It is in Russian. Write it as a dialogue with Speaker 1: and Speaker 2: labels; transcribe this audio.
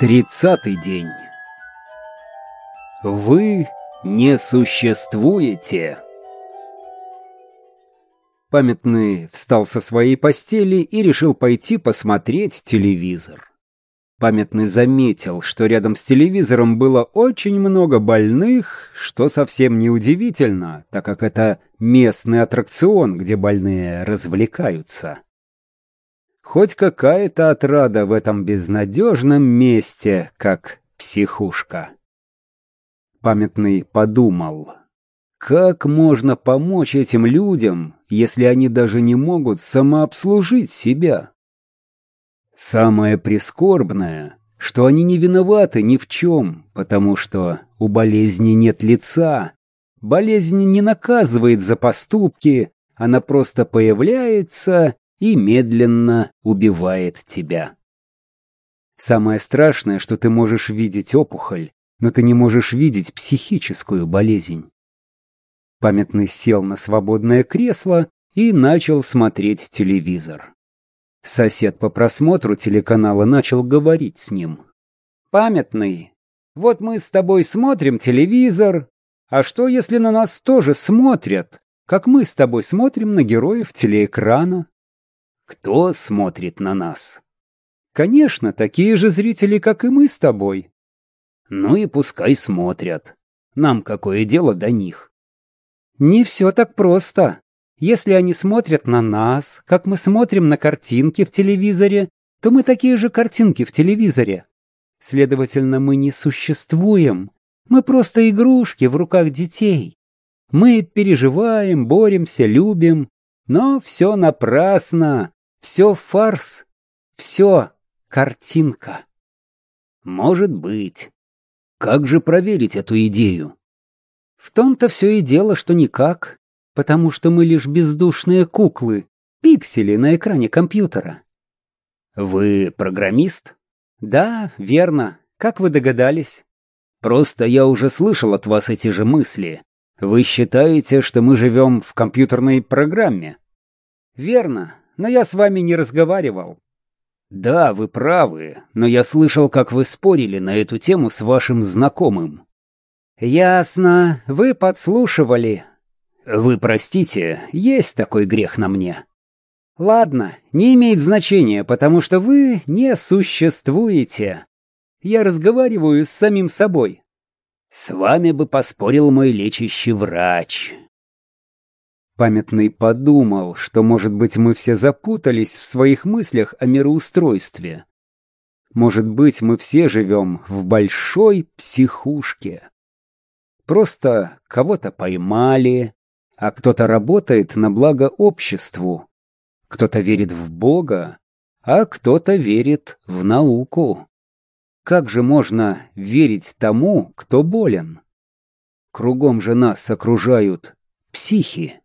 Speaker 1: Тридцатый день. Вы не существуете. Памятный встал со своей постели и решил пойти посмотреть телевизор. Памятный заметил, что рядом с телевизором было очень много больных, что совсем не удивительно, так как это местный аттракцион, где больные развлекаются. Хоть какая-то отрада в этом безнадежном месте, как психушка. Памятный подумал, как можно помочь этим людям, если они даже не могут самообслужить себя? Самое прискорбное, что они не виноваты ни в чем, потому что у болезни нет лица. Болезнь не наказывает за поступки, она просто появляется и медленно убивает тебя. Самое страшное, что ты можешь видеть опухоль, но ты не можешь видеть психическую болезнь. Памятный сел на свободное кресло и начал смотреть телевизор. Сосед по просмотру телеканала начал говорить с ним. «Памятный, вот мы с тобой смотрим телевизор, а что, если на нас тоже смотрят, как мы с тобой смотрим на героев телеэкрана?» Кто смотрит на нас? Конечно, такие же зрители, как и мы с тобой. Ну и пускай смотрят. Нам какое дело до них? Не все так просто. Если они смотрят на нас, как мы смотрим на картинки в телевизоре, то мы такие же картинки в телевизоре. Следовательно, мы не существуем. Мы просто игрушки в руках детей. Мы переживаем, боремся, любим, но все напрасно. Все фарс, все картинка. Может быть. Как же проверить эту идею? В том-то все и дело, что никак, потому что мы лишь бездушные куклы, пиксели на экране компьютера. Вы программист? Да, верно. Как вы догадались? Просто я уже слышал от вас эти же мысли. Вы считаете, что мы живем в компьютерной программе? Верно но я с вами не разговаривал». «Да, вы правы, но я слышал, как вы спорили на эту тему с вашим знакомым». «Ясно, вы подслушивали». «Вы простите, есть такой грех на мне». «Ладно, не имеет значения, потому что вы не существуете. Я разговариваю с самим собой». «С вами бы поспорил мой лечащий врач», Памятный подумал, что, может быть, мы все запутались в своих мыслях о мироустройстве. Может быть, мы все живем в большой психушке. Просто кого-то поймали, а кто-то работает на благо обществу. Кто-то верит в Бога, а кто-то верит в науку. Как же можно верить тому, кто болен? Кругом же нас окружают психи.